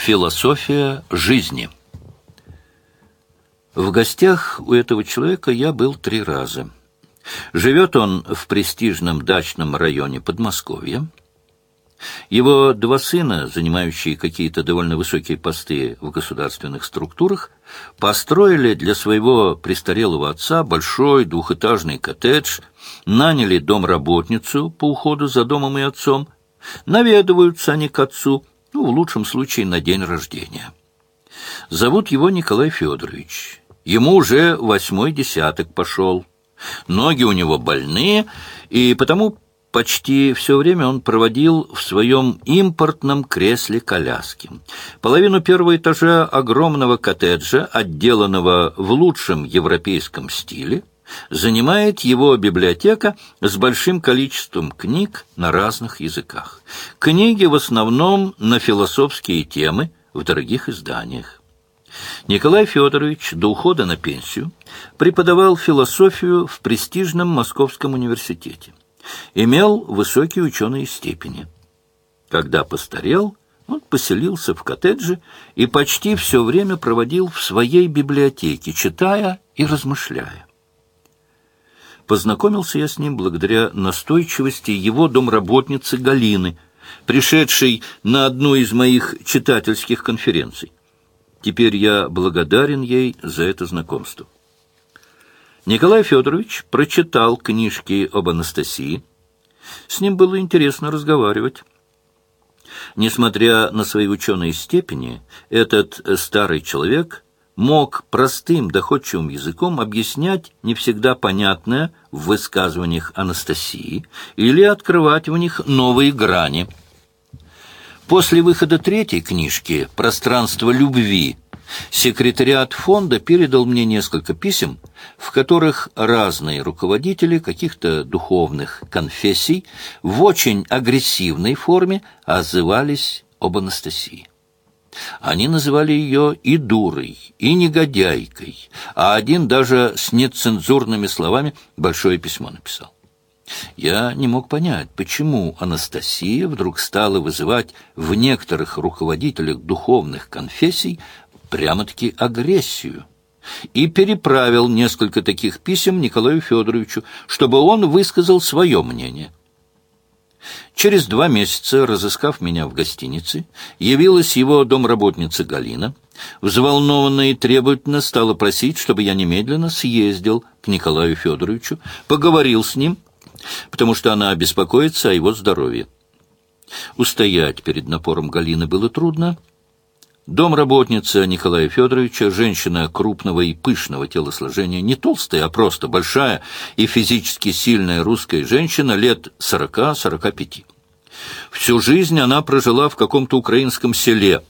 Философия жизни. В гостях у этого человека я был три раза. Живет он в престижном дачном районе Подмосковья. Его два сына, занимающие какие-то довольно высокие посты в государственных структурах, построили для своего престарелого отца большой двухэтажный коттедж, наняли домработницу по уходу за домом и отцом, наведываются они к отцу, ну, в лучшем случае, на день рождения. Зовут его Николай Федорович. Ему уже восьмой десяток пошел. Ноги у него больные, и потому почти все время он проводил в своем импортном кресле коляски. Половину первого этажа огромного коттеджа, отделанного в лучшем европейском стиле, занимает его библиотека с большим количеством книг на разных языках. Книги в основном на философские темы в дорогих изданиях. Николай Федорович до ухода на пенсию преподавал философию в престижном Московском университете. Имел высокие ученые степени. Когда постарел, он поселился в коттедже и почти все время проводил в своей библиотеке, читая и размышляя. Познакомился я с ним благодаря настойчивости его домработницы Галины, пришедшей на одну из моих читательских конференций. Теперь я благодарен ей за это знакомство. Николай Федорович прочитал книжки об Анастасии. С ним было интересно разговаривать. Несмотря на свои ученые степени, этот старый человек мог простым доходчивым языком объяснять не всегда понятное в высказываниях Анастасии или открывать в них новые грани. После выхода третьей книжки «Пространство любви» секретариат фонда передал мне несколько писем, в которых разные руководители каких-то духовных конфессий в очень агрессивной форме отзывались об Анастасии. Они называли ее и дурой, и негодяйкой, а один даже с нецензурными словами большое письмо написал. Я не мог понять, почему Анастасия вдруг стала вызывать в некоторых руководителях духовных конфессий прямо-таки агрессию, и переправил несколько таких писем Николаю Федоровичу, чтобы он высказал свое мнение – Через два месяца, разыскав меня в гостинице, явилась его домработница Галина, взволнованная и требовательно стала просить, чтобы я немедленно съездил к Николаю Федоровичу, поговорил с ним, потому что она беспокоится о его здоровье. Устоять перед напором Галины было трудно, Домработница Николая Федоровича, женщина крупного и пышного телосложения, не толстая, а просто большая и физически сильная русская женщина лет сорока-сорока пяти. Всю жизнь она прожила в каком-то украинском селе,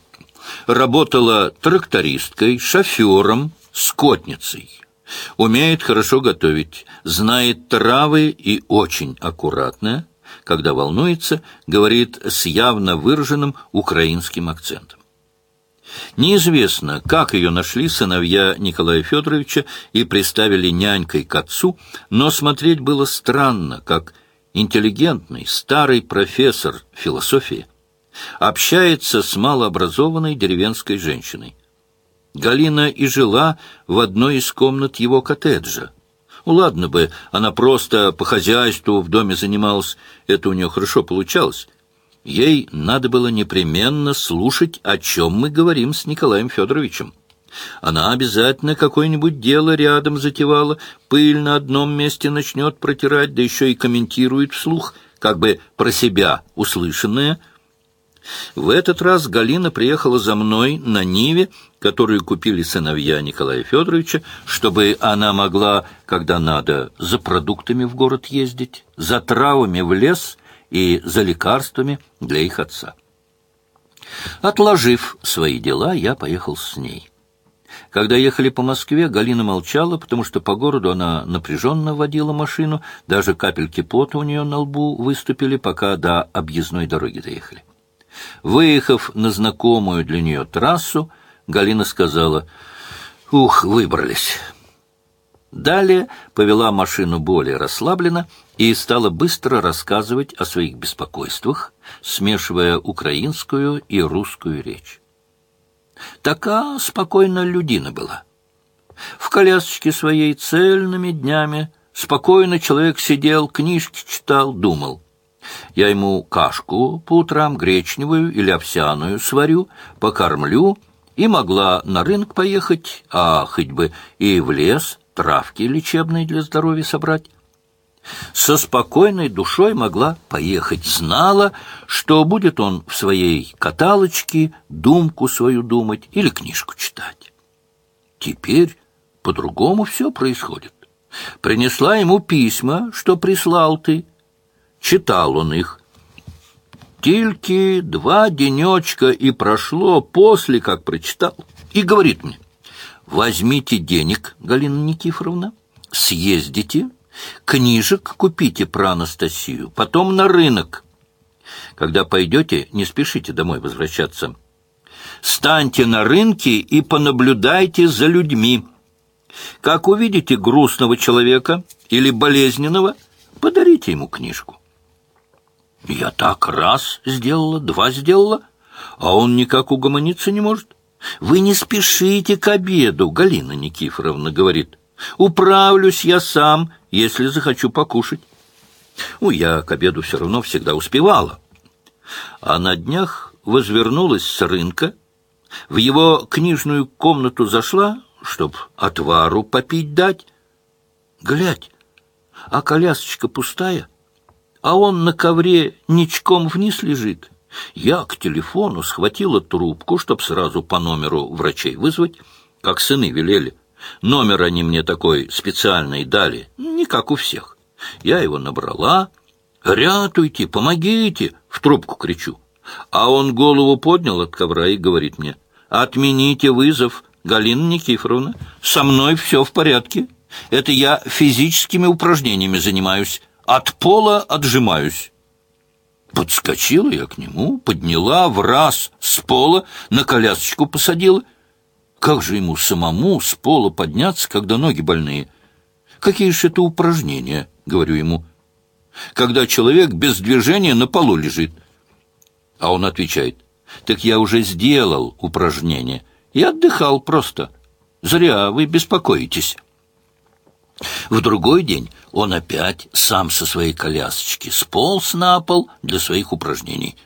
работала трактористкой, шофером, скотницей. Умеет хорошо готовить, знает травы и очень аккуратная, когда волнуется, говорит с явно выраженным украинским акцентом. Неизвестно, как ее нашли сыновья Николая Федоровича и приставили нянькой к отцу, но смотреть было странно, как интеллигентный старый профессор философии общается с малообразованной деревенской женщиной. Галина и жила в одной из комнат его коттеджа. Ну, ладно бы, она просто по хозяйству в доме занималась, это у нее хорошо получалось. Ей надо было непременно слушать, о чем мы говорим с Николаем Федоровичем. Она обязательно какое-нибудь дело рядом затевала, пыль на одном месте начнет протирать, да еще и комментирует вслух, как бы про себя услышанное. В этот раз Галина приехала за мной на Ниве, которую купили сыновья Николая Федоровича, чтобы она могла, когда надо, за продуктами в город ездить, за травами в лес и за лекарствами для их отца. Отложив свои дела, я поехал с ней. Когда ехали по Москве, Галина молчала, потому что по городу она напряженно водила машину, даже капельки пота у нее на лбу выступили, пока до объездной дороги доехали. Выехав на знакомую для нее трассу, Галина сказала, «Ух, выбрались». Далее повела машину более расслабленно и стала быстро рассказывать о своих беспокойствах, смешивая украинскую и русскую речь. Така спокойно людина была. В колясочке своей цельными днями спокойно человек сидел, книжки читал, думал. Я ему кашку по утрам гречневую или овсяную сварю, покормлю, и могла на рынок поехать, а хоть бы и в лес травки лечебные для здоровья собрать. Со спокойной душой могла поехать, знала, что будет он в своей каталочке думку свою думать или книжку читать. Теперь по-другому все происходит. Принесла ему письма, что прислал ты. Читал он их. Тильки два денечка и прошло после, как прочитал, и говорит мне, возьмите денег, Галина Никифоровна, съездите, книжек купите про Анастасию, потом на рынок. Когда пойдете, не спешите домой возвращаться. Станьте на рынке и понаблюдайте за людьми. Как увидите грустного человека или болезненного, подарите ему книжку. Я так раз сделала, два сделала, а он никак угомониться не может. Вы не спешите к обеду, Галина Никифоровна говорит. Управлюсь я сам, если захочу покушать. Ну, я к обеду все равно всегда успевала. А на днях возвернулась с рынка, в его книжную комнату зашла, чтоб отвару попить дать. Глядь, а колясочка пустая, а он на ковре ничком вниз лежит. Я к телефону схватила трубку, чтоб сразу по номеру врачей вызвать, как сыны велели. Номер они мне такой специальный дали, не как у всех. Я его набрала. «Рятуйте, помогите!» — в трубку кричу. А он голову поднял от ковра и говорит мне, «Отмените вызов, Галина Никифоровна, со мной все в порядке. Это я физическими упражнениями занимаюсь, от пола отжимаюсь». Подскочила я к нему, подняла в раз с пола, на колясочку посадила. Как же ему самому с пола подняться, когда ноги больные? Какие же это упражнения, говорю ему, когда человек без движения на полу лежит? А он отвечает, так я уже сделал упражнение и отдыхал просто. Зря вы беспокоитесь. В другой день он опять сам со своей колясочки сполз на пол для своих упражнений.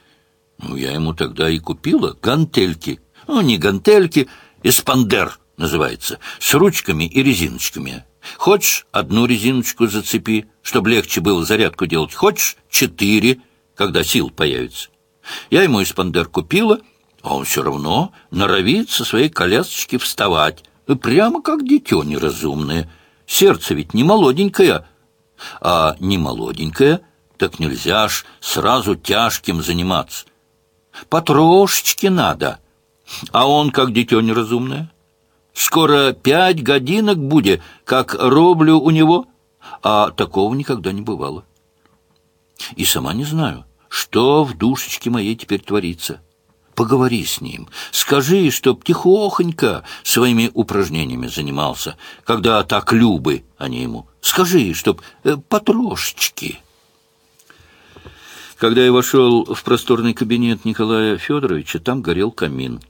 Ну, я ему тогда и купила гантельки. Ну, не гантельки, эспандер называется, с ручками и резиночками. Хочешь, одну резиночку зацепи, чтобы легче было зарядку делать. Хочешь, четыре, когда сил появится. Я ему эспандер купила, а он все равно норовит со своей колясочки вставать, прямо как дитё неразумное — Сердце ведь не молоденькое. А не молоденькое, так нельзя ж сразу тяжким заниматься. Потрошечки надо. А он как дитё неразумное. Скоро пять годинок будет, как роблю у него, а такого никогда не бывало. И сама не знаю, что в душечке моей теперь творится. Поговори с ним, скажи, чтоб тихохонько своими упражнениями занимался, когда так любы они ему. Скажи, чтоб э, потрошечки. Когда я вошел в просторный кабинет Николая Федоровича, там горел камин.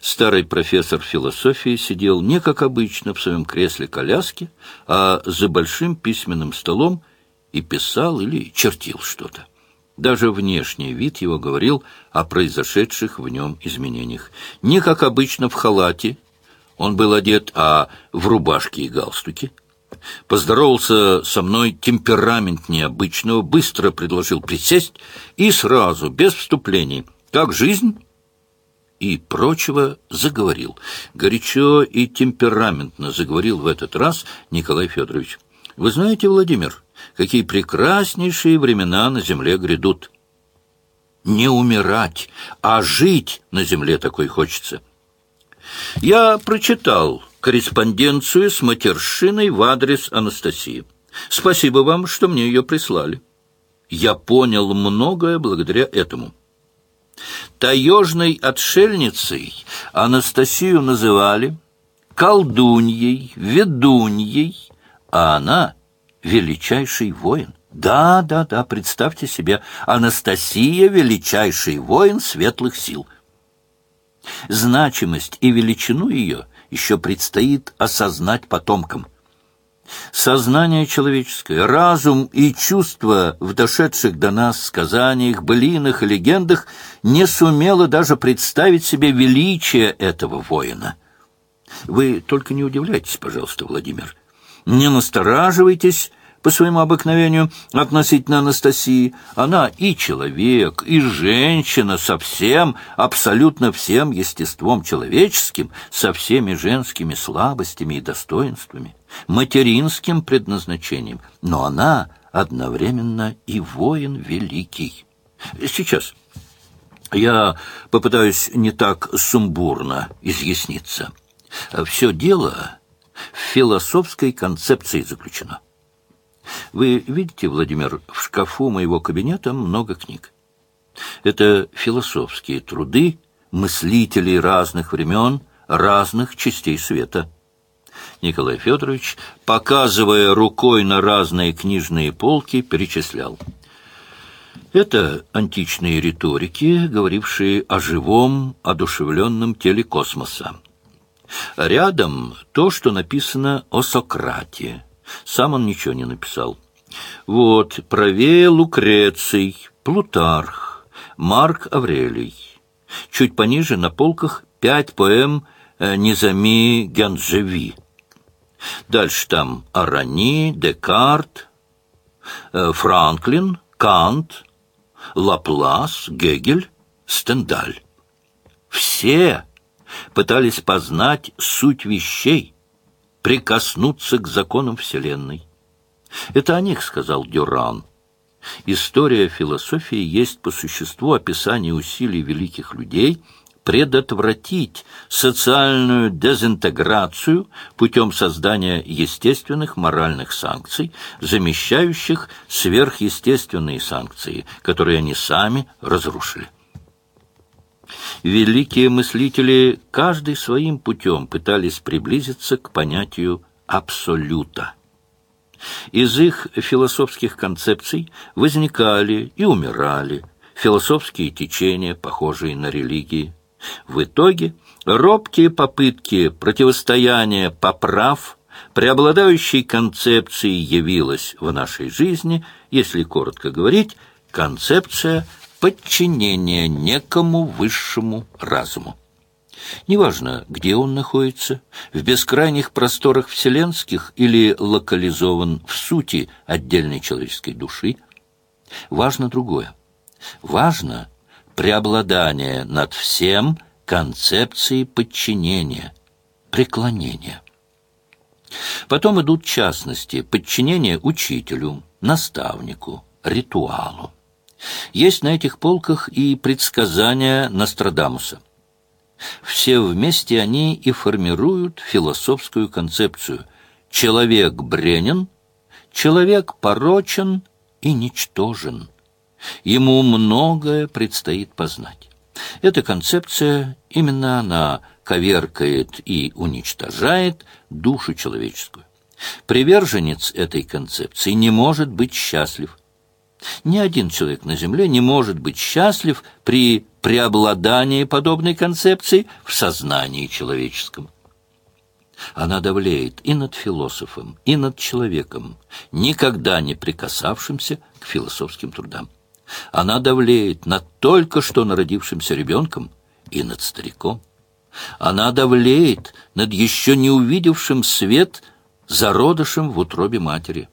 Старый профессор философии сидел не как обычно в своем кресле коляски, а за большим письменным столом и писал или чертил что-то. Даже внешний вид его говорил о произошедших в нем изменениях. Не как обычно в халате, он был одет, а в рубашке и галстуке. Поздоровался со мной темперамент необычного, быстро предложил присесть и сразу, без вступлений, как жизнь и прочего, заговорил. Горячо и темпераментно заговорил в этот раз Николай Федорович. «Вы знаете, Владимир, какие прекраснейшие времена на земле грядут. Не умирать, а жить на земле такой хочется. Я прочитал корреспонденцию с матершиной в адрес Анастасии. Спасибо вам, что мне ее прислали. Я понял многое благодаря этому. Таежной отшельницей Анастасию называли колдуньей, ведуньей, а она величайший воин. Да, да, да, представьте себе, Анастасия — величайший воин светлых сил. Значимость и величину ее еще предстоит осознать потомкам. Сознание человеческое, разум и чувства в дошедших до нас сказаниях, былинах и легендах не сумело даже представить себе величие этого воина. Вы только не удивляйтесь, пожалуйста, Владимир. Не настораживайтесь по своему обыкновению относительно Анастасии. Она и человек, и женщина со всем, абсолютно всем естеством человеческим, со всеми женскими слабостями и достоинствами, материнским предназначением. Но она одновременно и воин великий. Сейчас я попытаюсь не так сумбурно изъясниться. Все дело философской концепции заключено. Вы видите, Владимир, в шкафу моего кабинета много книг. Это философские труды мыслителей разных времен, разных частей света. Николай Федорович, показывая рукой на разные книжные полки, перечислял. Это античные риторики, говорившие о живом, одушевленном теле космоса. Рядом то, что написано о Сократе. Сам он ничего не написал. Вот, правее Лукреций, Плутарх, Марк Аврелий. Чуть пониже на полках пять поэм э, Низами Гянджеви. Дальше там Арани, Декарт, э, Франклин, Кант, Лаплас, Гегель, Стендаль. Все пытались познать суть вещей, прикоснуться к законам Вселенной. Это о них сказал Дюран. История философии есть по существу описание усилий великих людей предотвратить социальную дезинтеграцию путем создания естественных моральных санкций, замещающих сверхъестественные санкции, которые они сами разрушили. Великие мыслители каждый своим путем пытались приблизиться к понятию «абсолюта». Из их философских концепций возникали и умирали философские течения, похожие на религии. В итоге робкие попытки противостояния поправ преобладающей концепцией явилась в нашей жизни, если коротко говорить, концепция подчинения некому высшему разуму. Неважно, где он находится, в бескрайних просторах вселенских или локализован в сути отдельной человеческой души, важно другое. Важно преобладание над всем концепции подчинения, преклонения. Потом идут частности, подчинение учителю, наставнику, ритуалу. Есть на этих полках и предсказания Нострадамуса. Все вместе они и формируют философскую концепцию. Человек бренен, человек порочен и ничтожен. Ему многое предстоит познать. Эта концепция, именно она коверкает и уничтожает душу человеческую. Приверженец этой концепции не может быть счастлив, ни один человек на Земле не может быть счастлив при преобладании подобной концепции в сознании человеческом. Она давлеет и над философом, и над человеком, никогда не прикасавшимся к философским трудам. Она давлеет над только что народившимся ребенком и над стариком. Она давлеет над еще не увидевшим свет зародышем в утробе матери.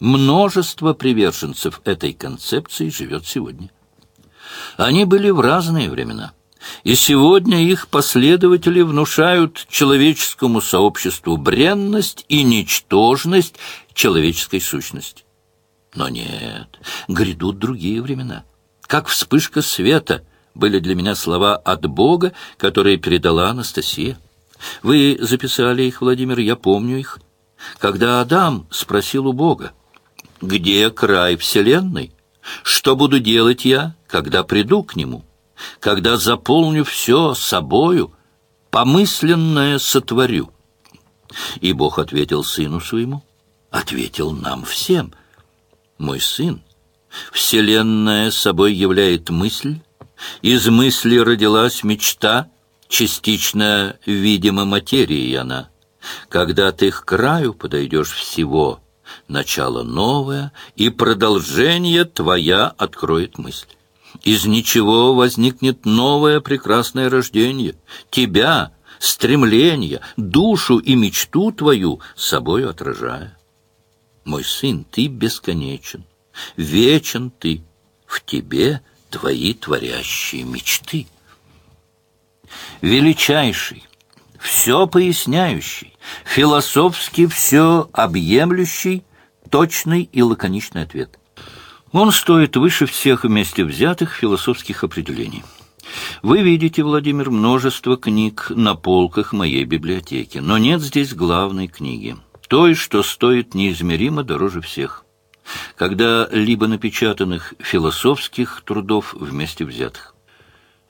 Множество приверженцев этой концепции живет сегодня. Они были в разные времена, и сегодня их последователи внушают человеческому сообществу бренность и ничтожность человеческой сущности. Но нет, грядут другие времена. Как вспышка света были для меня слова от Бога, которые передала Анастасия. Вы записали их, Владимир, я помню их. Когда Адам спросил у Бога, где край Вселенной? Что буду делать я, когда приду к нему? Когда заполню все собою, помысленное сотворю? И Бог ответил сыну своему, ответил нам всем. Мой сын, Вселенная собой являет мысль, из мысли родилась мечта, частично видима материи она. Когда ты к краю подойдешь всего, начало новое, и продолжение твоя откроет мысль. Из ничего возникнет новое прекрасное рождение. Тебя, стремление, душу и мечту твою собою отражая. Мой сын, ты бесконечен, вечен ты, в тебе твои творящие мечты. Величайший, все поясняющий, философски все объемлющий, точный и лаконичный ответ. Он стоит выше всех вместе взятых философских определений. Вы видите, Владимир, множество книг на полках моей библиотеки, но нет здесь главной книги, той, что стоит неизмеримо дороже всех, когда-либо напечатанных философских трудов вместе взятых.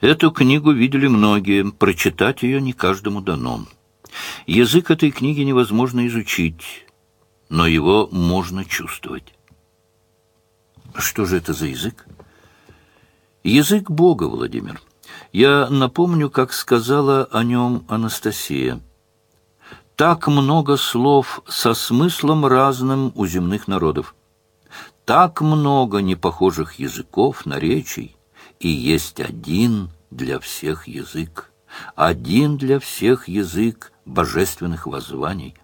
Эту книгу видели многие, прочитать ее не каждому дано. Язык этой книги невозможно изучить, но его можно чувствовать. Что же это за язык? Язык Бога, Владимир. Я напомню, как сказала о нем Анастасия. Так много слов со смыслом разным у земных народов. Так много непохожих языков, наречий, и есть один для всех язык, один для всех язык божественных воззваний.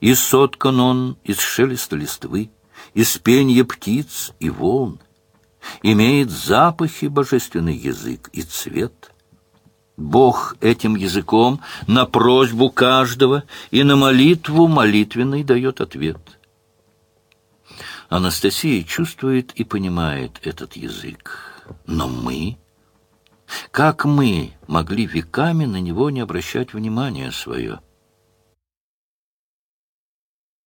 И соткан он из шелеста листвы, из пенья птиц и волн, имеет запахи божественный язык и цвет. Бог этим языком на просьбу каждого и на молитву молитвенный дает ответ. Анастасия чувствует и понимает этот язык. Но мы... Как мы могли веками на него не обращать внимания свое?